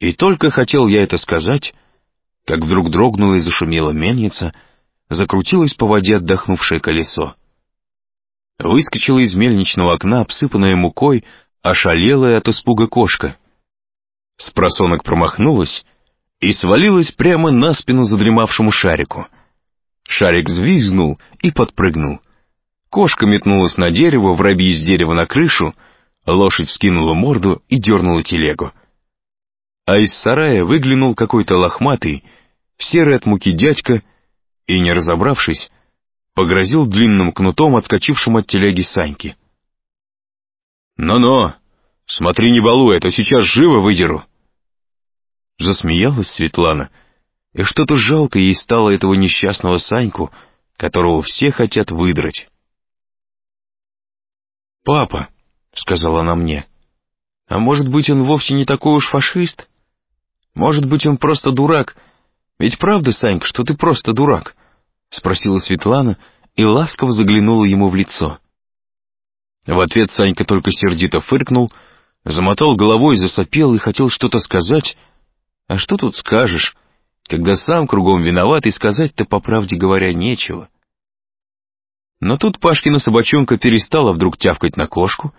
И только хотел я это сказать, как вдруг дрогнула и зашумела мельница, закрутилось по воде отдохнувшее колесо. Выскочила из мельничного окна, обсыпанная мукой, ошалелая от испуга кошка. С просонок промахнулась и свалилась прямо на спину задремавшему шарику. Шарик взвизгнул и подпрыгнул. Кошка метнулась на дерево, воробьи из дерева на крышу, лошадь скинула морду и дернула телегу. А из сарая выглянул какой-то лохматый, серый от муки дядька, и, не разобравшись, погрозил длинным кнутом отскочившим от телеги Саньки. «Ну-ну, смотри, не балуй, а сейчас живо выдеру!» Засмеялась Светлана, и что-то жалко ей стало этого несчастного Саньку, которого все хотят выдрать. «Папа», — сказала она мне, — «а может быть, он вовсе не такой уж фашист? Может быть, он просто дурак? Ведь правда, Санька, что ты просто дурак?» — спросила Светлана и ласково заглянула ему в лицо. В ответ Санька только сердито фыркнул, замотал головой, засопел и хотел что-то сказать. А что тут скажешь, когда сам кругом виноват и сказать-то, по правде говоря, нечего? Но тут Пашкина собачонка перестала вдруг тявкать на кошку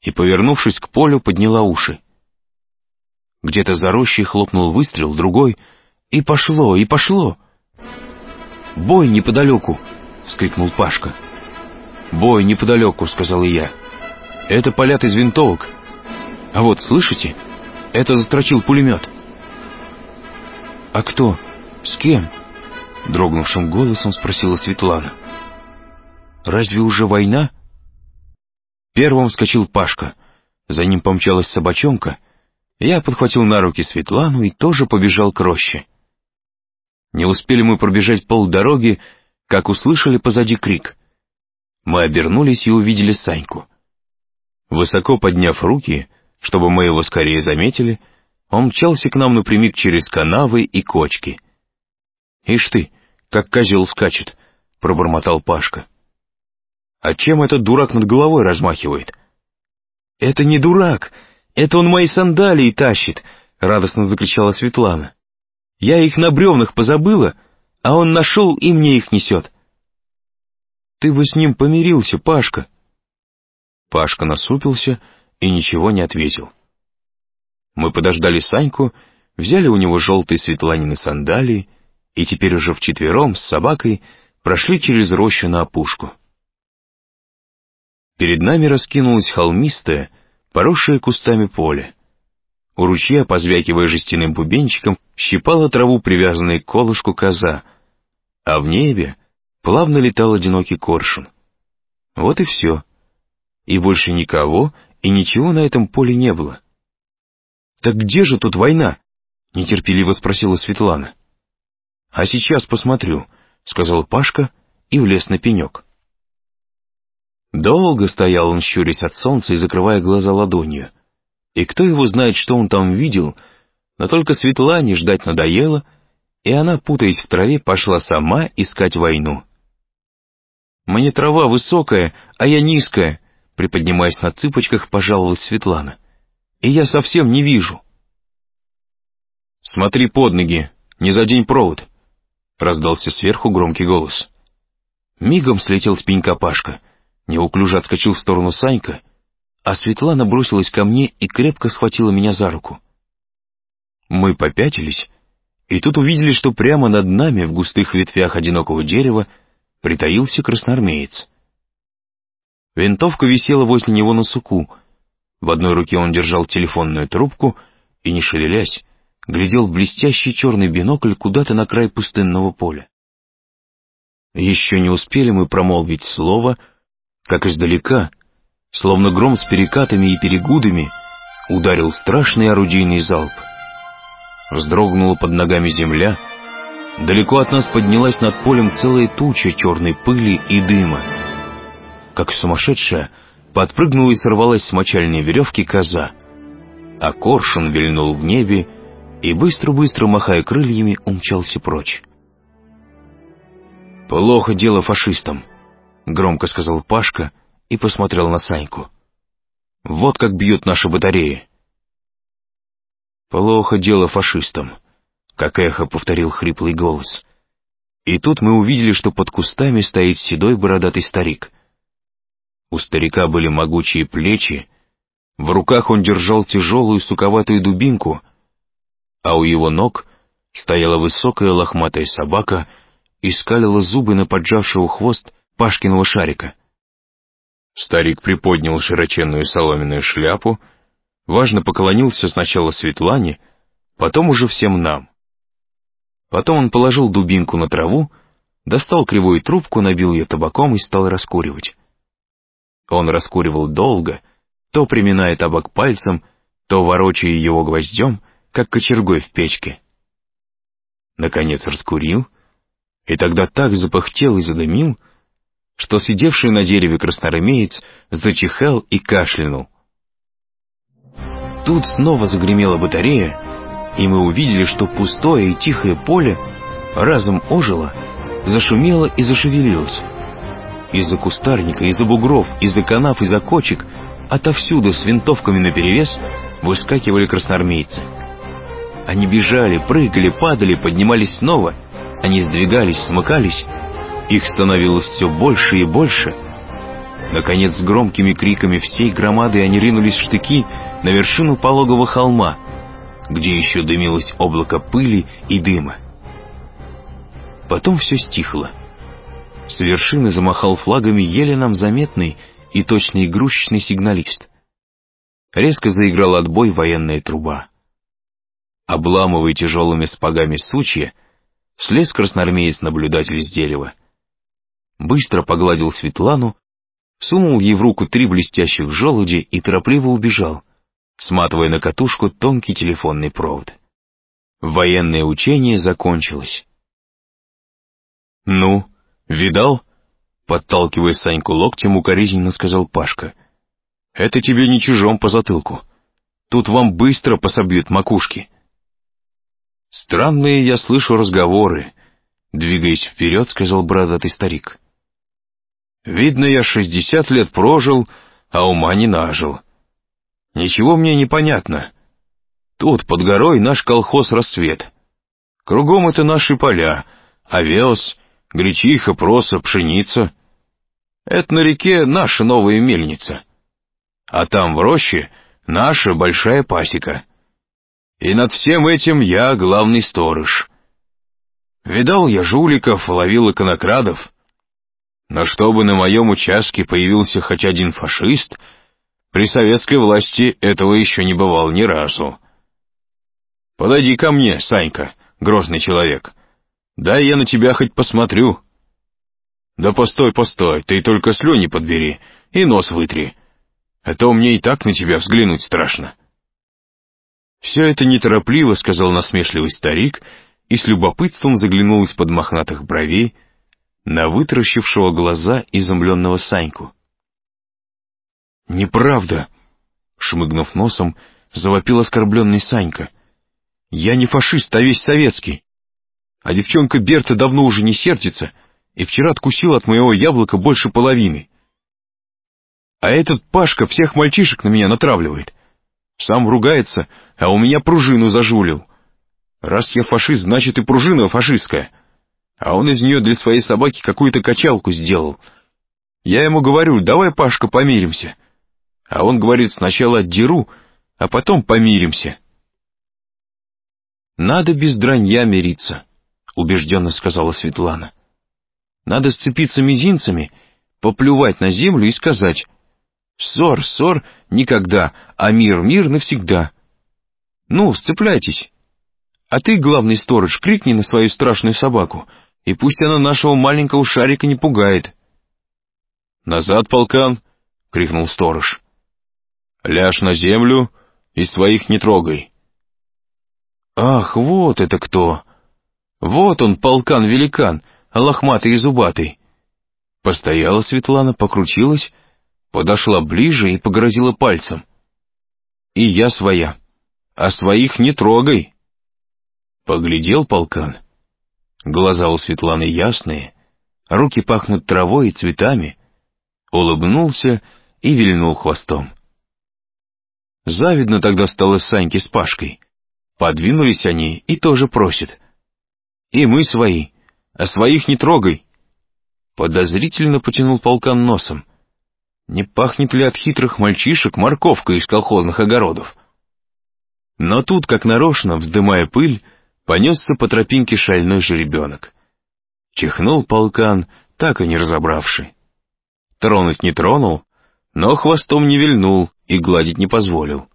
и, повернувшись к полю, подняла уши. Где-то за рощей хлопнул выстрел, другой, и пошло, и пошло. «Бой неподалеку!» — вскрикнул Пашка. «Бой неподалеку», — сказал и я. «Это полят из винтовок. А вот, слышите? Это застрочил пулемет». «А кто? С кем?» — дрогнувшим голосом спросила Светлана. Разве уже война? Первым вскочил Пашка. За ним помчалась собачонка. Я подхватил на руки Светлану и тоже побежал к роще. Не успели мы пробежать полдороги, как услышали позади крик. Мы обернулись и увидели Саньку. Высоко подняв руки, чтобы мы его скорее заметили, он мчался к нам напрямик через канавы и кочки. «Ишь ты, как козел скачет!» — пробормотал Пашка. А чем этот дурак над головой размахивает? Это не дурак, это он мои сандалии тащит, радостно закричала Светлана. Я их на бревнах позабыла, а он нашел и мне их несет. Ты бы с ним помирился, Пашка. Пашка насупился и ничего не ответил. Мы подождали Саньку, взяли у него желтые Светланины сандалии и теперь уже вчетвером с собакой прошли через рощу на опушку. Перед нами раскинулось холмистое, поросшее кустами поле. У ручья, позвякивая жестяным бубенчиком, щипала траву привязанная к колышку коза, а в небе плавно летал одинокий коршун. Вот и все. И больше никого и ничего на этом поле не было. «Так где же тут война?» — нетерпеливо спросила Светлана. «А сейчас посмотрю», — сказал Пашка и влез на пенек. Долго стоял он, щурясь от солнца и закрывая глаза ладонью. И кто его знает, что он там видел, но только Светлане ждать надоело, и она, путаясь в траве, пошла сама искать войну. «Мне трава высокая, а я низкая», — приподнимаясь на цыпочках, пожаловалась Светлана. «И я совсем не вижу». «Смотри под ноги, не задень провод», — раздался сверху громкий голос. Мигом слетел с пенька Пашка — Неуклюже отскочил в сторону Санька, а Светлана бросилась ко мне и крепко схватила меня за руку. Мы попятились, и тут увидели, что прямо над нами в густых ветвях одинокого дерева притаился красноармеец. Винтовка висела возле него на суку. В одной руке он держал телефонную трубку и, не шевелясь, глядел в блестящий черный бинокль куда-то на край пустынного поля. Еще не успели мы промолвить слово — как издалека, словно гром с перекатами и перегудами, ударил страшный орудийный залп. Вздрогнула под ногами земля, далеко от нас поднялась над полем целая туча черной пыли и дыма. Как сумасшедшая, подпрыгнула и сорвалась с мочальной веревки коза, а коршун вильнул в небе и, быстро-быстро махая крыльями, умчался прочь. Плохо дело фашистам. — громко сказал Пашка и посмотрел на Саньку. «Вот как бьют наши батареи!» «Плохо дело фашистам», — как эхо повторил хриплый голос. И тут мы увидели, что под кустами стоит седой бородатый старик. У старика были могучие плечи, в руках он держал тяжелую суковатую дубинку, а у его ног стояла высокая лохматая собака и скалила зубы на поджавшего хвост Пашкиного шарика. Старик приподнял широченную соломенную шляпу, важно поклонился сначала Светлане, потом уже всем нам. Потом он положил дубинку на траву, достал кривую трубку, набил ее табаком и стал раскуривать. Он раскуривал долго, то приминая табак пальцем, то ворочая его гвоздем, как кочергой в печке. Наконец раскурил, и тогда так запахтел и задымил, что сидевший на дереве красноармеец зачихал и кашлянул. Тут снова загремела батарея, и мы увидели, что пустое и тихое поле разом ожило, зашумело и зашевелилось. Из-за кустарника, из-за бугров, из-за канав, из-за кочек, отовсюду с винтовками наперевес выскакивали красноармейцы. Они бежали, прыгали, падали, поднимались снова. Они сдвигались, смыкались. Их становилось все больше и больше. Наконец, с громкими криками всей громады они ринулись в штыки на вершину пологого холма, где еще дымилось облако пыли и дыма. Потом все стихло. С вершины замахал флагами еле нам заметный и точный игрушечный сигналист. Резко заиграл отбой военная труба. Обламывая тяжелыми спагами сучья, слез красноармеец-наблюдатель с дерева. Быстро погладил Светлану, сунул ей в руку три блестящих желуди и торопливо убежал, сматывая на катушку тонкий телефонный провод. Военное учение закончилось. «Ну, видал?» Подталкивая Саньку локтем, укоризненно сказал Пашка. «Это тебе не чужом по затылку. Тут вам быстро пособьют макушки». «Странные я слышу разговоры», — двигаясь вперед, сказал бородатый старик. «Видно, я шестьдесят лет прожил, а ума не нажил. Ничего мне не понятно. Тут, под горой, наш колхоз «Рассвет». Кругом это наши поля, овес, гречиха, проса, пшеница. Это на реке наша новая мельница. А там в роще наша большая пасека». И над всем этим я главный сторож. Видал я жуликов, ловил иконокрадов. Но чтобы на моем участке появился хоть один фашист, при советской власти этого еще не бывало ни разу. Подойди ко мне, Санька, грозный человек. Дай я на тебя хоть посмотрю. Да постой, постой, ты только слюни подбери и нос вытри. А то мне и так на тебя взглянуть страшно. «Все это неторопливо», — сказал насмешливый старик, и с любопытством заглянул из-под мохнатых бровей на вытаращившего глаза изумленного Саньку. «Неправда!» — шмыгнув носом, завопил оскорбленный Санька. «Я не фашист, а весь советский. А девчонка Берта давно уже не сердится и вчера откусила от моего яблока больше половины. А этот Пашка всех мальчишек на меня натравливает. Сам ругается, а у меня пружину зажулил. Раз я фашист, значит и пружина фашистская. А он из нее для своей собаки какую-то качалку сделал. Я ему говорю, давай, Пашка, помиримся. А он говорит, сначала отдеру, а потом помиримся. «Надо без дранья мириться», — убежденно сказала Светлана. «Надо сцепиться мизинцами, поплювать на землю и сказать, Ссор, ссор никогда, а мир, мир навсегда. Ну, сцепляйтесь. А ты, главный сторож, крикни на свою страшную собаку, и пусть она нашего маленького шарика не пугает. «Назад, полкан!» — крикнул сторож. «Ляжь на землю и своих не трогай». «Ах, вот это кто! Вот он, полкан-великан, лохматый и зубатый!» Постояла Светлана, покрутилась, подошла ближе и погрозила пальцем. «И я своя, а своих не трогай!» Поглядел полкан. Глаза у Светланы ясные, руки пахнут травой и цветами. Улыбнулся и вильнул хвостом. Завидно тогда стало Саньке с Пашкой. Подвинулись они и тоже просят. И мы свои, а своих не трогай. Подозрительно потянул полкан носом. Не пахнет ли от хитрых мальчишек морковка из колхозных огородов? Но тут, как нарочно, вздымая пыль, понесся по тропинке шальной жеребенок. Чихнул полкан, так и не разобравший. Тронуть не тронул, но хвостом не вильнул и гладить не позволил.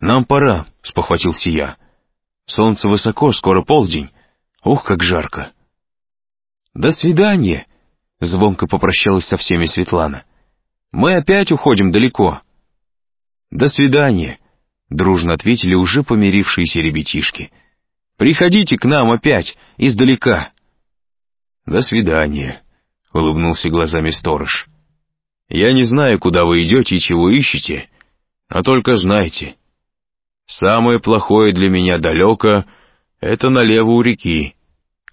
«Нам пора», — спохватился я. «Солнце высоко, скоро полдень. Ух, как жарко!» «До свидания!» — звонко попрощалась со всеми Светлана. «Мы опять уходим далеко». «До свидания!» — дружно ответили уже помирившиеся ребятишки. «Приходите к нам опять, издалека». «До свидания», — улыбнулся глазами сторож. «Я не знаю, куда вы идете и чего ищете, но только знайте, самое плохое для меня далеко — это налево у реки,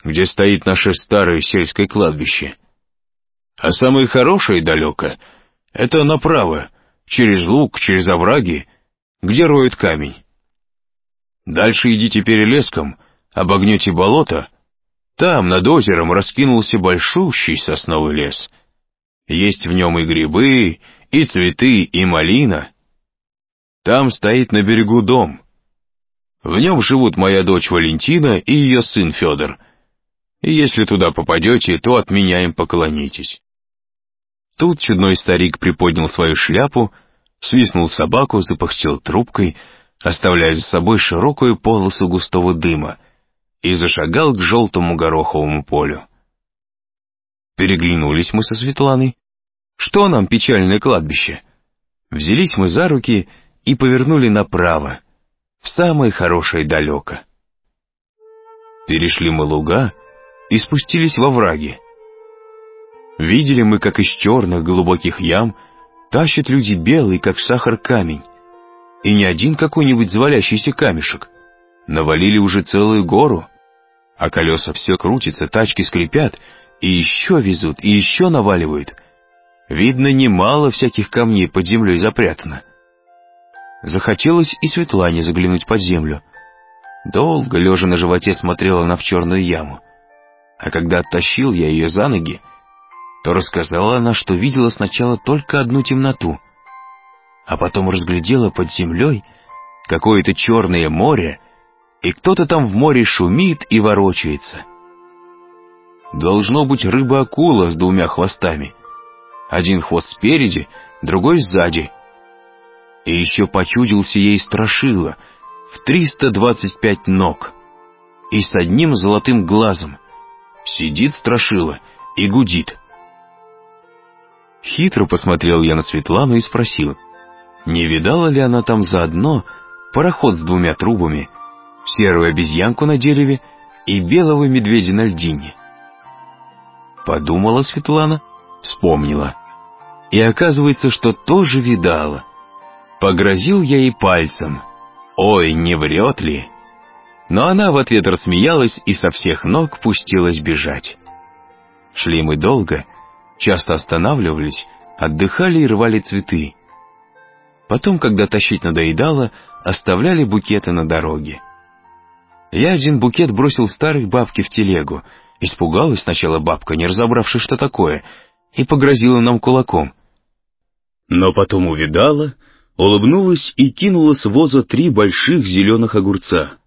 где стоит наше старое сельское кладбище. А самое хорошее далеко — это направо, через луг, через овраги, где роют камень. Дальше идите перелеском, обогнете болото, там над озером раскинулся большущий сосновый лес. Есть в нем и грибы, и цветы, и малина. Там стоит на берегу дом. В нем живут моя дочь Валентина и ее сын Федор. Если туда попадете, то от меня им поклонитесь. Тут чудной старик приподнял свою шляпу, свистнул собаку, запахтел трубкой, оставляя за собой широкую полосу густого дыма, и зашагал к желтому гороховому полю. Переглянулись мы со Светланой. Что нам печальное кладбище? Взялись мы за руки и повернули направо, в самое хорошее далеко. Перешли мы луга и спустились во враги. Видели мы, как из черных глубоких ям тащат люди белый, как сахар, камень. И не один какой-нибудь завалящийся камешек. Навалили уже целую гору. А колеса все крутятся, тачки скрипят, и еще везут, и еще наваливают. Видно, немало всяких камней под землей запрятано. Захотелось и Светлане заглянуть под землю. Долго, лежа на животе, смотрела она в черную яму. А когда оттащил я ее за ноги, то рассказала она, что видела сначала только одну темноту, а потом разглядела под землей какое-то черное море, и кто-то там в море шумит и ворочается. Должно быть рыба-акула с двумя хвостами. Один хвост спереди, другой сзади. И еще почудился ей страшило в 325 ног и с одним золотым глазом. Сидит страшила и гудит. Хитро посмотрел я на Светлану и спросил, не видала ли она там заодно пароход с двумя трубами, серую обезьянку на дереве и белого медведя на льдине. Подумала Светлана, вспомнила. И оказывается, что тоже видала. Погрозил я ей пальцем. «Ой, не врет ли?» Но она в ответ рассмеялась и со всех ног пустилась бежать. Шли мы долго, часто останавливались, отдыхали и рвали цветы. Потом, когда тащить надоедало, оставляли букеты на дороге. Я один букет бросил старой бабке в телегу. Испугалась сначала бабка, не разобравшись, что такое, и погрозила нам кулаком. Но потом увидала, улыбнулась и кинула с воза три больших зеленых огурца.